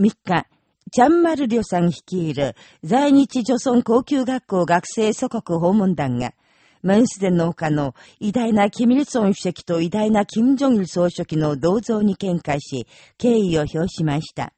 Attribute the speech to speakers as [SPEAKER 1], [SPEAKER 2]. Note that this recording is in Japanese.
[SPEAKER 1] 3日、チャンマルリョさん率いる在日女村高級学校学生祖国訪問団が、マンスデンの丘の偉大なキミルソン主席と偉大なキム・ジョンイル総書記の銅像に見解し、敬意を表しました。